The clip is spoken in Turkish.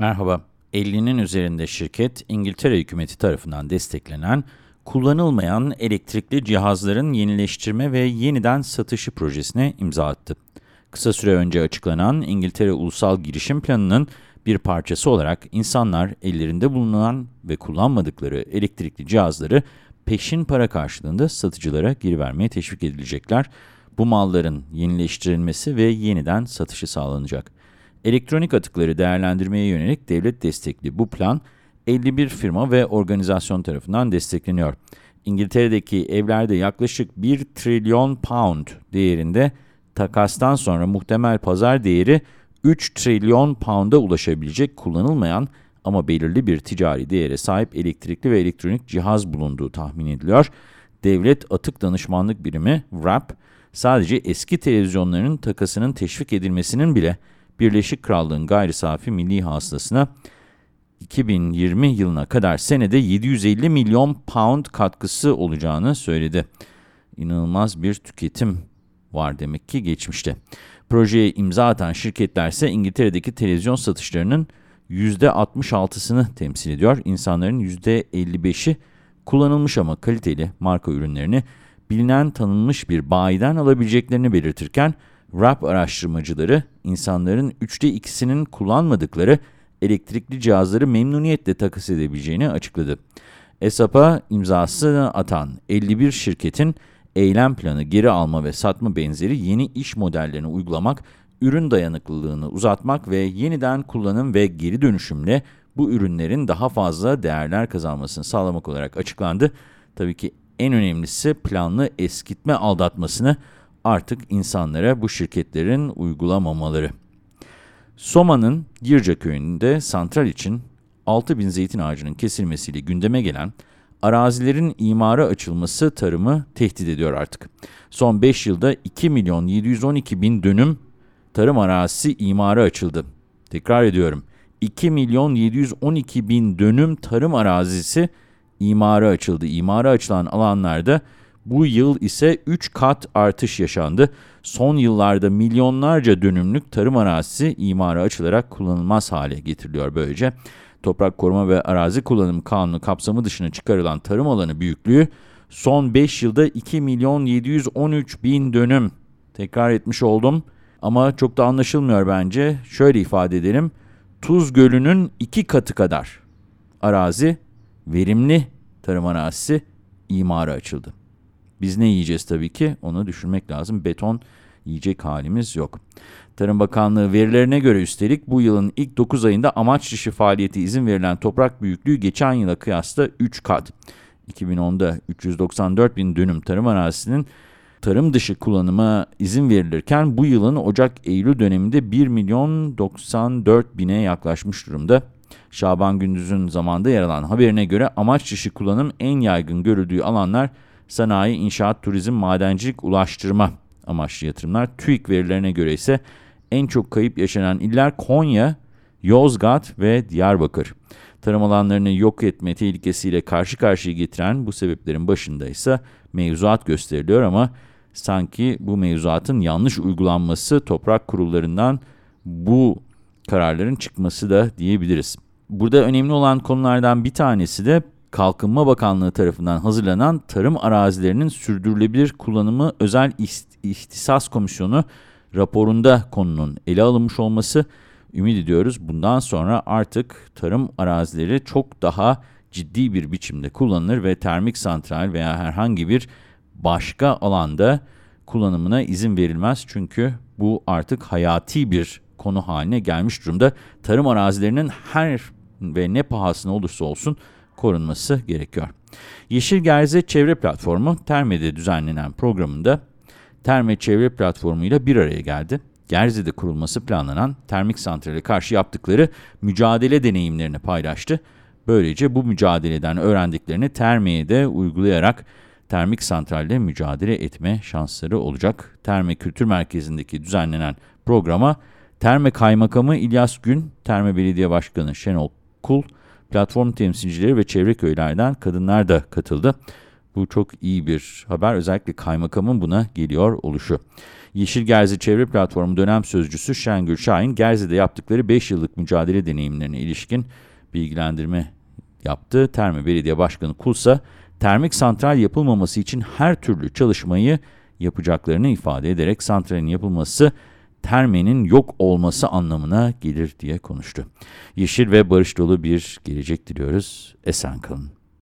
Merhaba. 50'nin üzerinde şirket İngiltere hükümeti tarafından desteklenen kullanılmayan elektrikli cihazların yenileştirme ve yeniden satışı projesine imza attı. Kısa süre önce açıklanan İngiltere Ulusal Girişim Planı'nın bir parçası olarak insanlar ellerinde bulunan ve kullanmadıkları elektrikli cihazları peşin para karşılığında satıcılara geri vermeye teşvik edilecekler. Bu malların yenileştirilmesi ve yeniden satışı sağlanacak. Elektronik atıkları değerlendirmeye yönelik devlet destekli bu plan 51 firma ve organizasyon tarafından destekleniyor. İngiltere'deki evlerde yaklaşık 1 trilyon pound değerinde takastan sonra muhtemel pazar değeri 3 trilyon pound'a ulaşabilecek kullanılmayan ama belirli bir ticari değere sahip elektrikli ve elektronik cihaz bulunduğu tahmin ediliyor. Devlet Atık Danışmanlık Birimi WRAP, sadece eski televizyonların takasının teşvik edilmesinin bile Birleşik Krallığın gayri safi milli hasılasına 2020 yılına kadar senede 750 milyon pound katkısı olacağını söyledi. İnanılmaz bir tüketim var demek ki geçmişte. Projeye imza atan şirketler ise İngiltere'deki televizyon satışlarının %66'sını temsil ediyor. İnsanların %55'i kullanılmış ama kaliteli marka ürünlerini bilinen tanınmış bir bayiden alabileceklerini belirtirken, RAP araştırmacıları insanların üçte ikisinin kullanmadıkları elektrikli cihazları memnuniyetle takas edebileceğini açıkladı. ESAP'a imzasını atan 51 şirketin eylem planı, geri alma ve satma benzeri yeni iş modellerini uygulamak, ürün dayanıklılığını uzatmak ve yeniden kullanım ve geri dönüşümle bu ürünlerin daha fazla değerler kazanmasını sağlamak olarak açıklandı. Tabii ki en önemlisi planlı eskitme aldatmasını artık insanlara bu şirketlerin uygulamamaları. Soma'nın Girca köyünde santral için 6000 zeytin ağacının kesilmesiyle gündeme gelen arazilerin imara açılması tarımı tehdit ediyor artık. Son 5 yılda 2 milyon 712 bin dönüm tarım arazisi imara açıldı. Tekrar ediyorum. 2 milyon 712 bin dönüm tarım arazisi imara açıldı. İmara açılan alanlarda bu yıl ise 3 kat artış yaşandı. Son yıllarda milyonlarca dönümlük tarım arazisi imara açılarak kullanılmaz hale getiriliyor böylece. Toprak Koruma ve Arazi Kullanım Kanunu kapsamı dışına çıkarılan tarım alanı büyüklüğü son 5 yılda 2 milyon 713 bin dönüm. Tekrar etmiş oldum ama çok da anlaşılmıyor bence. Şöyle ifade edelim. Tuz Gölü'nün iki katı kadar arazi, verimli tarım arazisi imara açıldı. Biz ne yiyeceğiz tabii ki onu düşünmek lazım. Beton yiyecek halimiz yok. Tarım Bakanlığı verilerine göre üstelik bu yılın ilk 9 ayında amaç dışı faaliyeti izin verilen toprak büyüklüğü geçen yıla kıyasla 3 kat. 2010'da 394 bin dönüm tarım arazisinin tarım dışı kullanıma izin verilirken bu yılın Ocak-Eylül döneminde 1 milyon 94 bine yaklaşmış durumda. Şaban Gündüz'ün zamanda yer alan haberine göre amaç dışı kullanım en yaygın görüldüğü alanlar sanayi, inşaat, turizm, madencilik, ulaştırma amaçlı yatırımlar. TÜİK verilerine göre ise en çok kayıp yaşanan iller Konya, Yozgat ve Diyarbakır. Tarım alanlarını yok etme tehlikesiyle karşı karşıya getiren bu sebeplerin başında ise mevzuat gösteriliyor ama sanki bu mevzuatın yanlış uygulanması toprak kurullarından bu kararların çıkması da diyebiliriz. Burada önemli olan konulardan bir tanesi de Kalkınma Bakanlığı tarafından hazırlanan Tarım Arazilerinin Sürdürülebilir Kullanımı Özel İhtisas Komisyonu raporunda konunun ele alınmış olması ümit ediyoruz. Bundan sonra artık tarım arazileri çok daha ciddi bir biçimde kullanılır ve termik santral veya herhangi bir başka alanda kullanımına izin verilmez. Çünkü bu artık hayati bir konu haline gelmiş durumda. Tarım arazilerinin her ve ne pahasına olursa olsun korunması gerekiyor. Yeşil Gerze Çevre Platformu, Terme'de düzenlenen programında Terme Çevre Platformu ile bir araya geldi. Gerze'de kurulması planlanan termik santrale karşı yaptıkları mücadele deneyimlerini paylaştı. Böylece bu mücadeleden öğrendiklerini Terme'ye de uygulayarak termik santralle mücadele etme şansları olacak. Terme Kültür Merkezi'ndeki düzenlenen programa Terme Kaymakamı İlyas Gün, Terme Belediye Başkanı Şenol Kul, platform temsilcileri ve çevre köylerden kadınlar da katıldı. Bu çok iyi bir haber. Özellikle kaymakamın buna geliyor oluşu. Yeşil Gerzi Çevre Platformu dönem sözcüsü Şengül Şahin, Gerzi'de yaptıkları 5 yıllık mücadele deneyimlerine ilişkin bilgilendirme yaptı. Terme Belediye Başkanı Kulsa, termik santral yapılmaması için her türlü çalışmayı yapacaklarını ifade ederek santralin yapılması termenin yok olması anlamına gelir diye konuştu. Yeşil ve barış dolu bir gelecek diliyoruz. Esen kalın.